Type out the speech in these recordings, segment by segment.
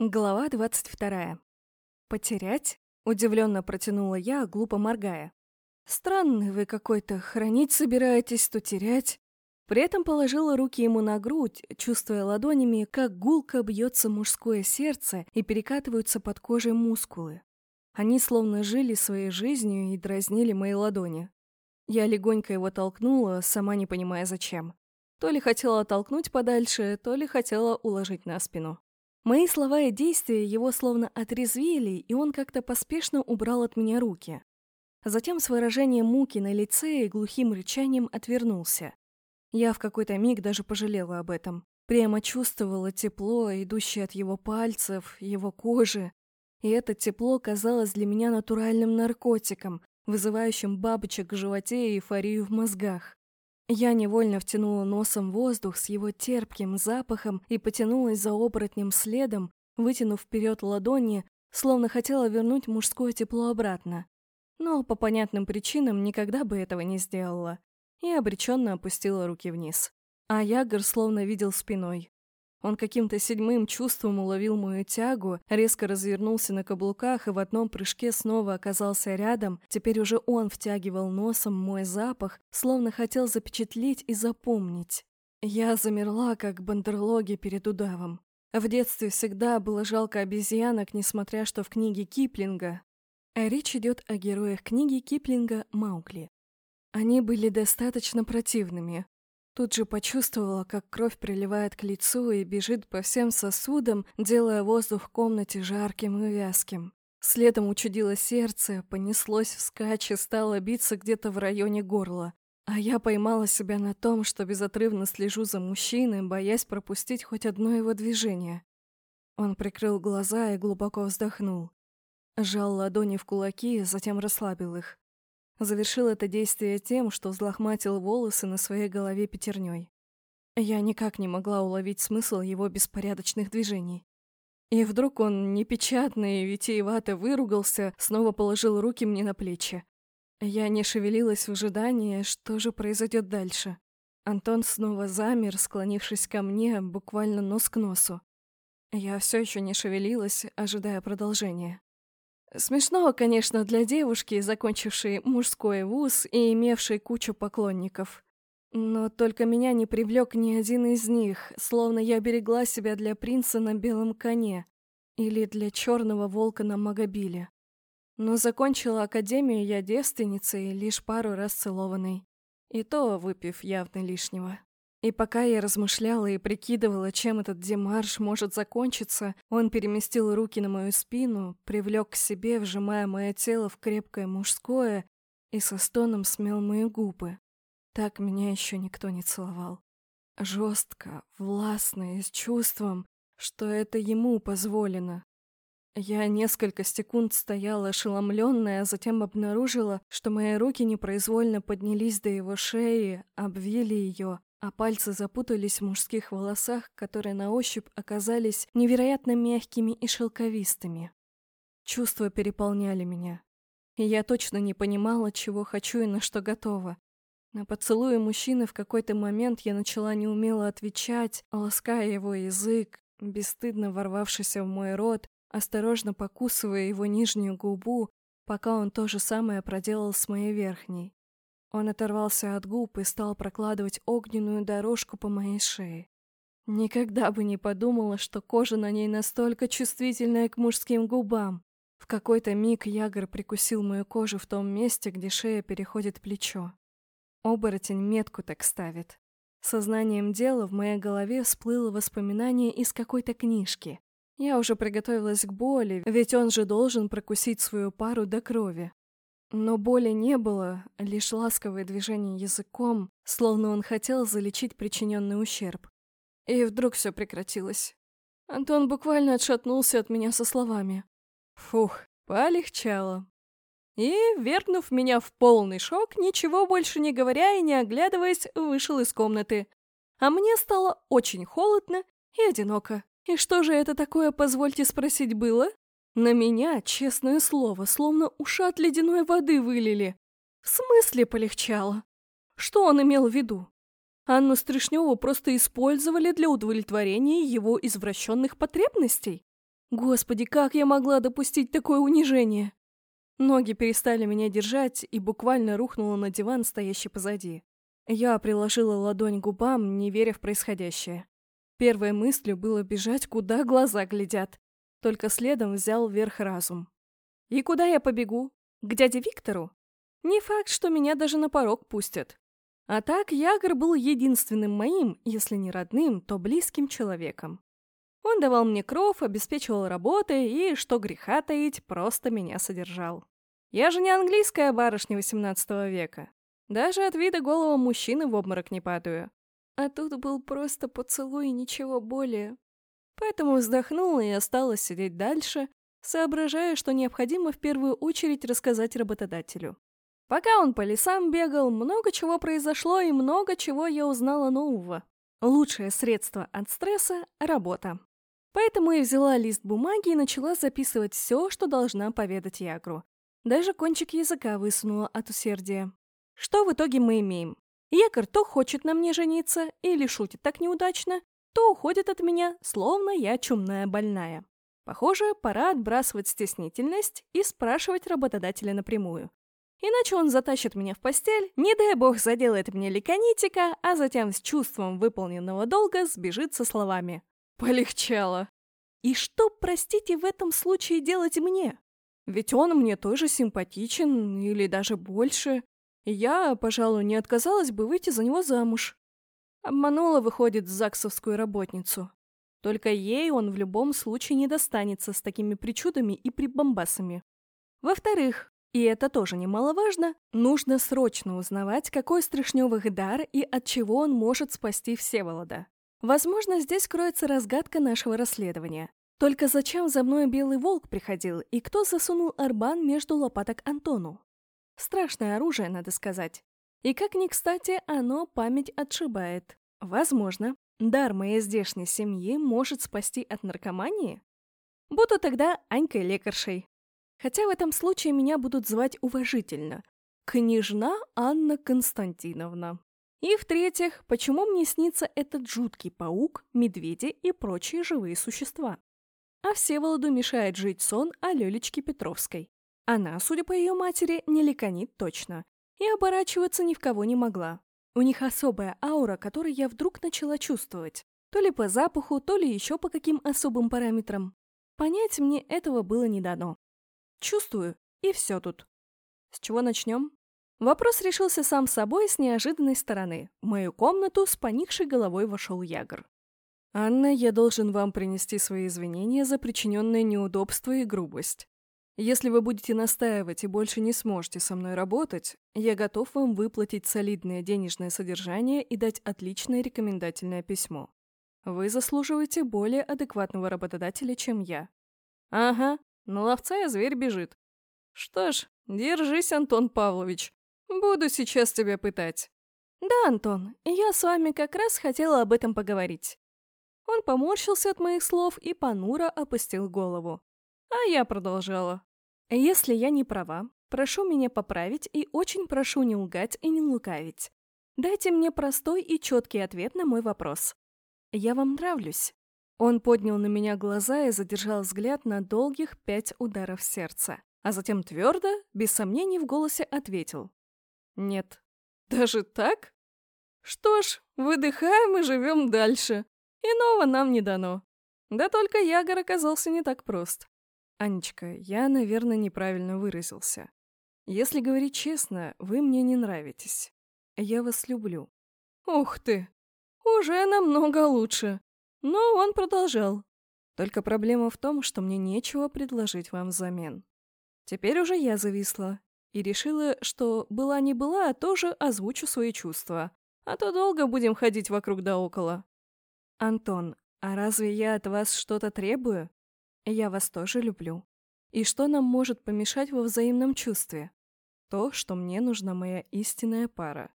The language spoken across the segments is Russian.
Глава двадцать вторая. «Потерять?» — удивленно протянула я, глупо моргая. «Странный вы какой-то, хранить собираетесь, то терять». При этом положила руки ему на грудь, чувствуя ладонями, как гулко бьется мужское сердце и перекатываются под кожей мускулы. Они словно жили своей жизнью и дразнили мои ладони. Я легонько его толкнула, сама не понимая зачем. То ли хотела оттолкнуть подальше, то ли хотела уложить на спину. Мои слова и действия его словно отрезвили, и он как-то поспешно убрал от меня руки. Затем с выражением муки на лице и глухим рычанием отвернулся. Я в какой-то миг даже пожалела об этом. Прямо чувствовала тепло, идущее от его пальцев, его кожи. И это тепло казалось для меня натуральным наркотиком, вызывающим бабочек в животе и эйфорию в мозгах. Я невольно втянула носом воздух с его терпким запахом и потянулась за оборотнем следом, вытянув вперед ладони, словно хотела вернуть мужское тепло обратно. Но по понятным причинам никогда бы этого не сделала. И обреченно опустила руки вниз. А Ягор словно видел спиной. Он каким-то седьмым чувством уловил мою тягу, резко развернулся на каблуках и в одном прыжке снова оказался рядом. Теперь уже он втягивал носом мой запах, словно хотел запечатлеть и запомнить. Я замерла, как бандерлоги перед удавом. В детстве всегда было жалко обезьянок, несмотря что в книге Киплинга. Речь идет о героях книги Киплинга «Маугли». Они были достаточно противными, Тут же почувствовала, как кровь приливает к лицу и бежит по всем сосудам, делая воздух в комнате жарким и вязким. Следом учудило сердце, понеслось вскачь и стало биться где-то в районе горла. А я поймала себя на том, что безотрывно слежу за мужчиной, боясь пропустить хоть одно его движение. Он прикрыл глаза и глубоко вздохнул. Сжал ладони в кулаки, затем расслабил их. Завершил это действие тем, что взлохматил волосы на своей голове пятерней. Я никак не могла уловить смысл его беспорядочных движений. И вдруг он непечатно и витиевато выругался, снова положил руки мне на плечи. Я не шевелилась в ожидании, что же произойдет дальше. Антон снова замер, склонившись ко мне, буквально нос к носу. Я все еще не шевелилась, ожидая продолжения. Смешно, конечно, для девушки, закончившей мужской вуз и имевшей кучу поклонников. Но только меня не привлек ни один из них, словно я берегла себя для принца на белом коне или для черного волка на Магобиле. Но закончила академию я девственницей, лишь пару раз целованной. И то выпив явно лишнего. И пока я размышляла и прикидывала, чем этот демарш может закончиться, он переместил руки на мою спину, привлек к себе, вжимая мое тело в крепкое мужское, и со стоном смел мои губы. Так меня еще никто не целовал. Жестко, властно и с чувством, что это ему позволено. Я несколько секунд стояла ошеломленная, а затем обнаружила, что мои руки непроизвольно поднялись до его шеи, обвили ее, а пальцы запутались в мужских волосах, которые на ощупь оказались невероятно мягкими и шелковистыми. Чувства переполняли меня, и я точно не понимала, чего хочу и на что готова. На поцелуи мужчины в какой-то момент я начала неумело отвечать, лаская его язык, бесстыдно ворвавшийся в мой рот, осторожно покусывая его нижнюю губу, пока он то же самое проделал с моей верхней. Он оторвался от губ и стал прокладывать огненную дорожку по моей шее. Никогда бы не подумала, что кожа на ней настолько чувствительная к мужским губам. В какой-то миг Ягор прикусил мою кожу в том месте, где шея переходит плечо. Оборотень метку так ставит. Сознанием дела в моей голове всплыло воспоминание из какой-то книжки. Я уже приготовилась к боли, ведь он же должен прокусить свою пару до крови. Но боли не было, лишь ласковое движение языком, словно он хотел залечить причиненный ущерб. И вдруг все прекратилось. Антон буквально отшатнулся от меня со словами. Фух, полегчало. И, вернув меня в полный шок, ничего больше не говоря и не оглядываясь, вышел из комнаты. А мне стало очень холодно и одиноко. И что же это такое, позвольте спросить, было? На меня, честное слово, словно ушат ледяной воды вылили. В смысле полегчало? Что он имел в виду? Анну Стришневу просто использовали для удовлетворения его извращенных потребностей? Господи, как я могла допустить такое унижение? Ноги перестали меня держать и буквально рухнула на диван, стоящий позади. Я приложила ладонь к губам, не веря в происходящее. Первой мыслью было бежать, куда глаза глядят. Только следом взял вверх разум. И куда я побегу? К дяде Виктору? Не факт, что меня даже на порог пустят. А так, Ягор был единственным моим, если не родным, то близким человеком. Он давал мне кров, обеспечивал работой и, что греха таить, просто меня содержал. Я же не английская барышня XVIII века. Даже от вида голого мужчины в обморок не падаю. А тут был просто поцелуй и ничего более. Поэтому вздохнула и осталась сидеть дальше, соображая, что необходимо в первую очередь рассказать работодателю. Пока он по лесам бегал, много чего произошло и много чего я узнала нового. Лучшее средство от стресса – работа. Поэтому я взяла лист бумаги и начала записывать все, что должна поведать Ягру. Даже кончик языка высунула от усердия. Что в итоге мы имеем? Якор то хочет на мне жениться, или шутит так неудачно, то уходит от меня, словно я чумная больная. Похоже, пора отбрасывать стеснительность и спрашивать работодателя напрямую. Иначе он затащит меня в постель, не дай бог заделает мне ликонитика, а затем с чувством выполненного долга сбежит со словами «Полегчало». И что, простите, в этом случае делать мне? Ведь он мне тоже симпатичен, или даже больше я, пожалуй, не отказалась бы выйти за него замуж. Обманула, выходит, заксовскую работницу. Только ей он в любом случае не достанется с такими причудами и прибамбасами. Во-вторых, и это тоже немаловажно, нужно срочно узнавать, какой Стришневых дар и от чего он может спасти Всеволода. Возможно, здесь кроется разгадка нашего расследования. Только зачем за мной белый волк приходил, и кто засунул арбан между лопаток Антону? Страшное оружие, надо сказать. И как ни кстати, оно память отшибает. Возможно, дар моей здешней семьи может спасти от наркомании? Буду тогда Анькой лекаршей. Хотя в этом случае меня будут звать уважительно. Княжна Анна Константиновна. И в-третьих, почему мне снится этот жуткий паук, медведи и прочие живые существа? А Всеволоду мешает жить сон о Лёлечке Петровской. Она, судя по ее матери, не леканит точно. И оборачиваться ни в кого не могла. У них особая аура, которую я вдруг начала чувствовать. То ли по запаху, то ли еще по каким особым параметрам. Понять мне этого было не дано. Чувствую, и все тут. С чего начнем? Вопрос решился сам собой с неожиданной стороны. В мою комнату с поникшей головой вошел Ягр. «Анна, я должен вам принести свои извинения за причиненное неудобство и грубость. Если вы будете настаивать и больше не сможете со мной работать, я готов вам выплатить солидное денежное содержание и дать отличное рекомендательное письмо. Вы заслуживаете более адекватного работодателя, чем я. Ага, на ловца я зверь бежит. Что ж, держись, Антон Павлович. Буду сейчас тебя пытать. Да, Антон, я с вами как раз хотела об этом поговорить. Он поморщился от моих слов и понуро опустил голову. А я продолжала. Если я не права, прошу меня поправить и очень прошу не лгать и не лукавить. Дайте мне простой и четкий ответ на мой вопрос. Я вам нравлюсь. Он поднял на меня глаза и задержал взгляд на долгих пять ударов сердца, а затем твердо, без сомнений в голосе ответил. Нет. Даже так? Что ж, выдыхаем и живем дальше. Иного нам не дано. Да только Ягор оказался не так прост. Анечка, я, наверное, неправильно выразился. Если говорить честно, вы мне не нравитесь. Я вас люблю. Ух ты! Уже намного лучше. Но он продолжал. Только проблема в том, что мне нечего предложить вам взамен. Теперь уже я зависла и решила, что была не была, а тоже озвучу свои чувства. А то долго будем ходить вокруг да около. Антон, а разве я от вас что-то требую? Я вас тоже люблю. И что нам может помешать во взаимном чувстве? То, что мне нужна моя истинная пара.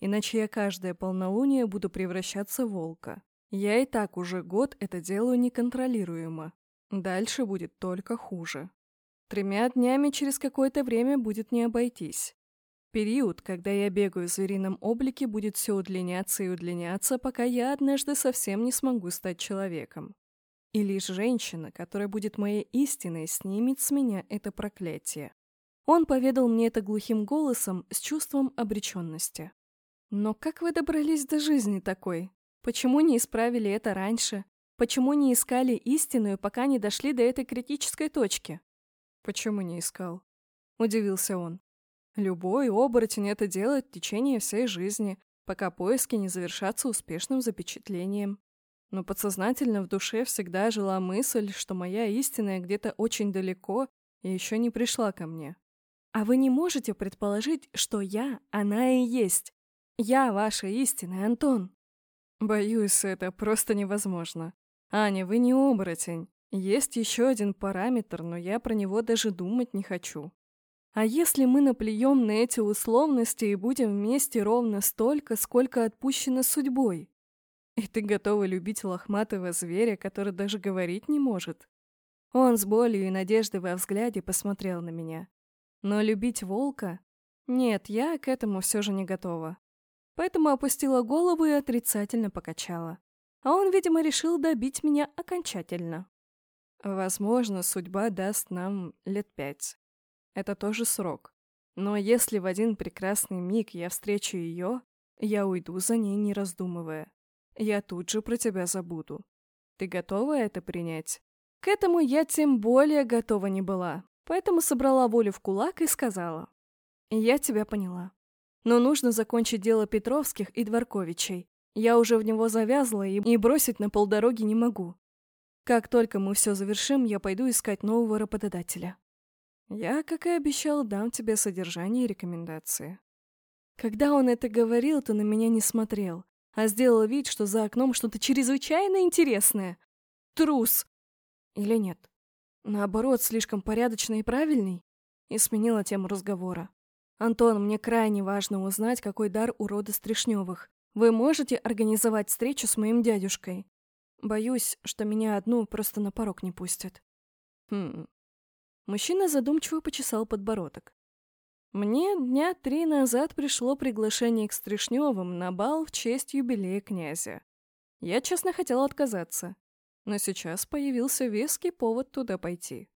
Иначе я каждое полнолуние буду превращаться в волка. Я и так уже год это делаю неконтролируемо. Дальше будет только хуже. Тремя днями через какое-то время будет не обойтись. Период, когда я бегаю в зверином облике, будет все удлиняться и удлиняться, пока я однажды совсем не смогу стать человеком. И лишь женщина, которая будет моей истиной, снимет с меня это проклятие. Он поведал мне это глухим голосом с чувством обреченности. Но как вы добрались до жизни такой? Почему не исправили это раньше? Почему не искали истинную, пока не дошли до этой критической точки? Почему не искал? Удивился он. Любой оборотень это делает в течение всей жизни, пока поиски не завершатся успешным запечатлением. Но подсознательно в душе всегда жила мысль, что моя истинная где-то очень далеко и еще не пришла ко мне. А вы не можете предположить, что я, она и есть. Я ваша истинная, Антон. Боюсь, это просто невозможно. Аня, вы не оборотень. Есть еще один параметр, но я про него даже думать не хочу. А если мы наплюем на эти условности и будем вместе ровно столько, сколько отпущено судьбой? И ты готова любить лохматого зверя, который даже говорить не может? Он с болью и надеждой во взгляде посмотрел на меня. Но любить волка? Нет, я к этому все же не готова. Поэтому опустила голову и отрицательно покачала. А он, видимо, решил добить меня окончательно. Возможно, судьба даст нам лет пять. Это тоже срок. Но если в один прекрасный миг я встречу ее, я уйду за ней, не раздумывая. Я тут же про тебя забуду. Ты готова это принять? К этому я тем более готова не была, поэтому собрала волю в кулак и сказала. Я тебя поняла. Но нужно закончить дело Петровских и Дворковичей. Я уже в него завязла и, бросить на полдороги не могу. Как только мы все завершим, я пойду искать нового работодателя. Я, как и обещал, дам тебе содержание и рекомендации. Когда он это говорил, то на меня не смотрел, а сделал вид, что за окном что-то чрезвычайно интересное. Трус! Или нет? Наоборот, слишком порядочный и правильный? И сменила тему разговора. «Антон, мне крайне важно узнать, какой дар у рода Стришневых. Вы можете организовать встречу с моим дядюшкой? Боюсь, что меня одну просто на порог не пустят». «Хм, Мужчина задумчиво почесал подбородок. Мне дня три назад пришло приглашение к Стришневым на бал в честь юбилея князя. Я честно хотела отказаться, но сейчас появился веский повод туда пойти.